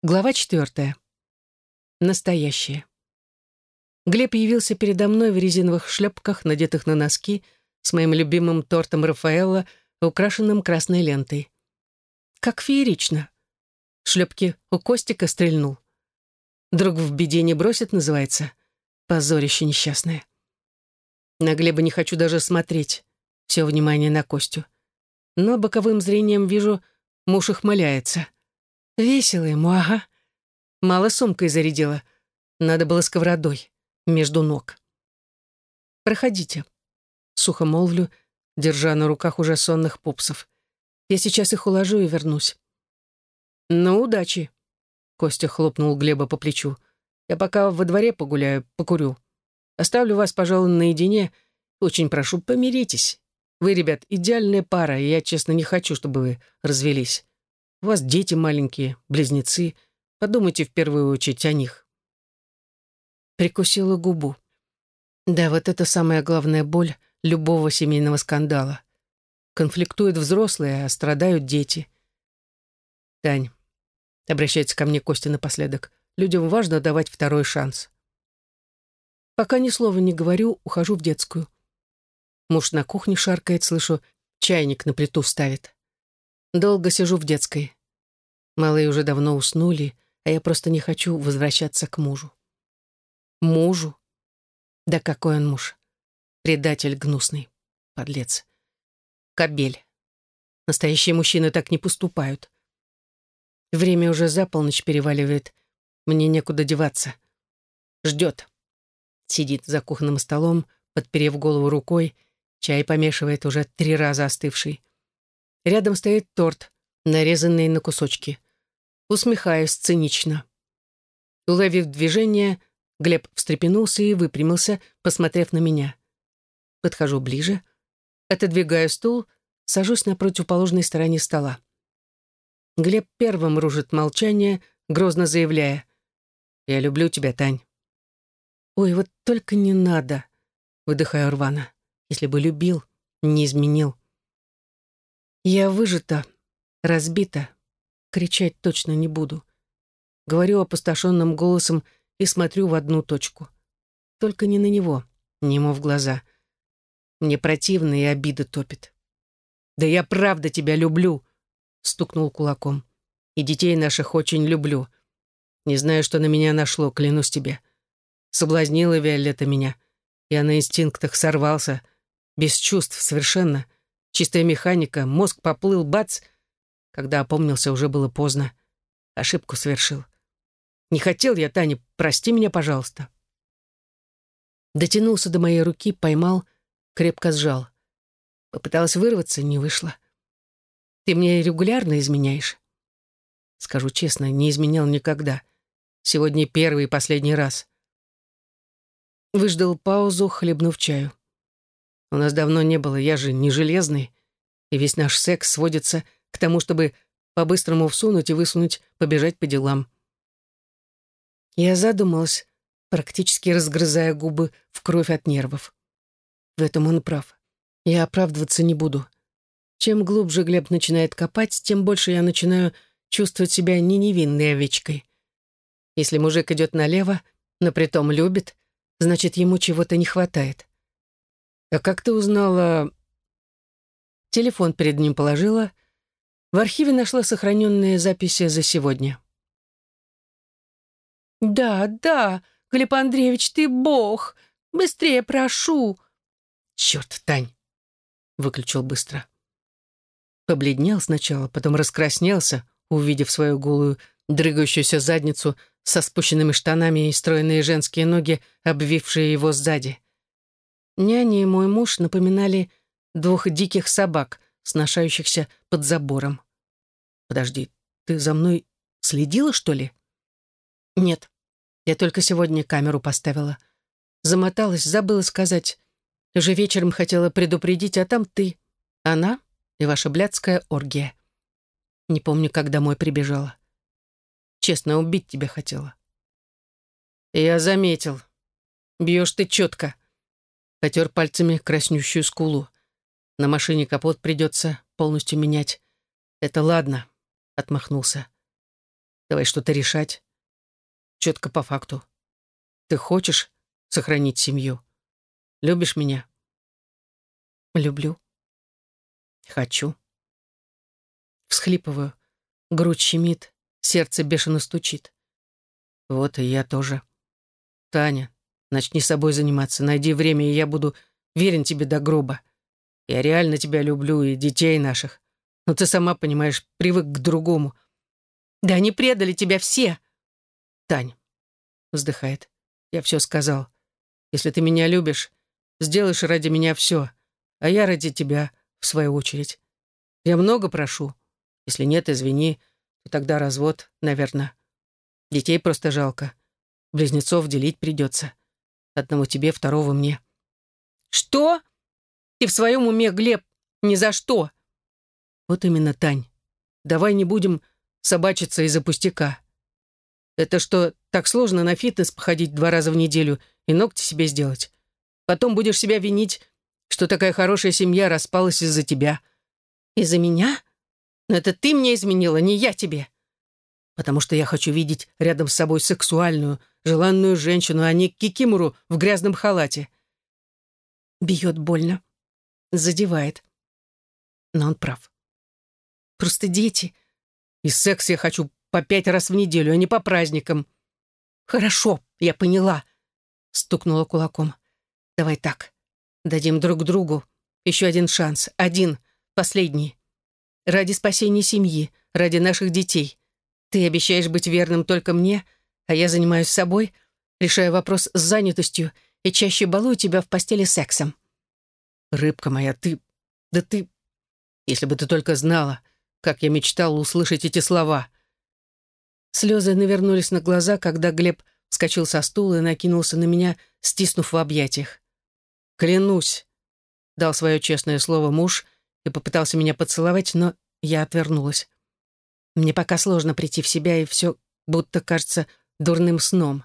Глава четвертая. Настоящее. Глеб явился передо мной в резиновых шлепках, надетых на носки, с моим любимым тортом Рафаэлла, украшенным красной лентой. Как феерично. Шлепки у Костика стрельнул. «Друг в беде не бросит» называется. Позорище несчастное. На Глеба не хочу даже смотреть. Все внимание на Костю. Но боковым зрением вижу, муж ухмыляется. Весело ему, ага. Мало сумкой зарядила. Надо было сковородой. Между ног. «Проходите», — сухо молвлю, держа на руках уже сонных пупсов. «Я сейчас их уложу и вернусь». «Ну, удачи», — Костя хлопнул Глеба по плечу. «Я пока во дворе погуляю, покурю. Оставлю вас, пожалуй, наедине. Очень прошу, помиритесь. Вы, ребят, идеальная пара, и я, честно, не хочу, чтобы вы развелись. У вас дети маленькие, близнецы. Подумайте в первую очередь о них. Прикусила губу. Да, вот это самая главная боль любого семейного скандала. Конфликтуют взрослые, а страдают дети. Тань, обращается ко мне Костя напоследок, людям важно давать второй шанс. Пока ни слова не говорю, ухожу в детскую. Муж на кухне шаркает, слышу, чайник на плиту ставит. Долго сижу в детской. Малые уже давно уснули, а я просто не хочу возвращаться к мужу. Мужу? Да какой он муж? Предатель гнусный, подлец. Кобель. Настоящие мужчины так не поступают. Время уже за полночь переваливает. Мне некуда деваться. Ждет. Сидит за кухонным столом, подперев голову рукой, чай помешивает уже три раза остывший. Рядом стоит торт, нарезанный на кусочки. Усмехаюсь цинично. Уловив движение, Глеб встрепенулся и выпрямился, посмотрев на меня. Подхожу ближе, отодвигаю стул, сажусь на противоположной стороне стола. Глеб первым ружит молчание, грозно заявляя. «Я люблю тебя, Тань». «Ой, вот только не надо», — выдыхаю рвано. «Если бы любил, не изменил». Я выжата, разбита, кричать точно не буду. Говорю опустошенным голосом и смотрю в одну точку. Только не на него, не ему в глаза. Мне противно и обида топит. «Да я правда тебя люблю!» — стукнул кулаком. «И детей наших очень люблю. Не знаю, что на меня нашло, клянусь тебе. Соблазнила Виолетта меня. Я на инстинктах сорвался, без чувств совершенно — Чистая механика, мозг поплыл, бац. Когда опомнился, уже было поздно. Ошибку совершил. Не хотел я, Таня, прости меня, пожалуйста. Дотянулся до моей руки, поймал, крепко сжал. Попыталась вырваться, не вышло. Ты мне регулярно изменяешь? Скажу честно, не изменял никогда. Сегодня первый и последний раз. Выждал паузу, хлебнув чаю. У нас давно не было, я же не железный. И весь наш секс сводится к тому, чтобы по-быстрому всунуть и высунуть, побежать по делам. Я задумалась, практически разгрызая губы в кровь от нервов. В этом он прав. Я оправдываться не буду. Чем глубже Глеб начинает копать, тем больше я начинаю чувствовать себя не невинной овечкой. Если мужик идет налево, но притом любит, значит, ему чего-то не хватает. «А как ты узнала...» Телефон перед ним положила. В архиве нашла сохраненные записи за сегодня. «Да, да, Глеб Андреевич, ты бог! Быстрее прошу!» «Черт, Тань!» — выключил быстро. Побледнел сначала, потом раскраснелся, увидев свою голую, дрыгающуюся задницу со спущенными штанами и стройные женские ноги, обвившие его сзади. Няня и мой муж напоминали двух диких собак, сношающихся под забором. «Подожди, ты за мной следила, что ли?» «Нет, я только сегодня камеру поставила. Замоталась, забыла сказать. Уже вечером хотела предупредить, а там ты, она и ваша блядская оргия. Не помню, как домой прибежала. Честно, убить тебя хотела». «Я заметил. Бьешь ты четко», Потер пальцами краснющую скулу. На машине капот придется полностью менять. Это ладно, отмахнулся. Давай что-то решать. Четко по факту. Ты хочешь сохранить семью? Любишь меня? Люблю. Хочу. Всхлипываю. Грудь щемит, сердце бешено стучит. Вот и я тоже. Таня, начни собой заниматься, найди время, и я буду верен тебе до гроба. Я реально тебя люблю и детей наших. Но ты сама понимаешь, привык к другому. Да они предали тебя все. Тань, вздыхает. Я все сказал. Если ты меня любишь, сделаешь ради меня все, а я ради тебя, в свою очередь. Я много прошу. Если нет, извини, то тогда развод, наверное. Детей просто жалко. Близнецов делить придется. Одного тебе, второго мне. Что? Ты в своем уме, Глеб? Ни за что. Вот именно, Тань. Давай не будем собачиться из-за пустяка. Это что, так сложно на фитнес походить два раза в неделю и ногти себе сделать? Потом будешь себя винить, что такая хорошая семья распалась из-за тебя. Из-за меня? Но это ты мне изменила, не я тебе. Потому что я хочу видеть рядом с собой сексуальную, желанную женщину, а не кикимору в грязном халате. Бьет больно. Задевает. Но он прав. Просто дети. И секс я хочу по пять раз в неделю, а не по праздникам. Хорошо, я поняла. Стукнула кулаком. Давай так. Дадим друг другу еще один шанс. Один. Последний. Ради спасения семьи, ради наших детей. Ты обещаешь быть верным только мне, а я занимаюсь собой, решаю вопрос с занятостью и чаще балую тебя в постели сексом. Рыбка моя, ты... Да ты... Если бы ты только знала, как я мечтал услышать эти слова. Слезы навернулись на глаза, когда Глеб вскочил со стула и накинулся на меня, стиснув в объятиях. «Клянусь», — дал свое честное слово муж и попытался меня поцеловать, но я отвернулась. Мне пока сложно прийти в себя, и все будто кажется дурным сном.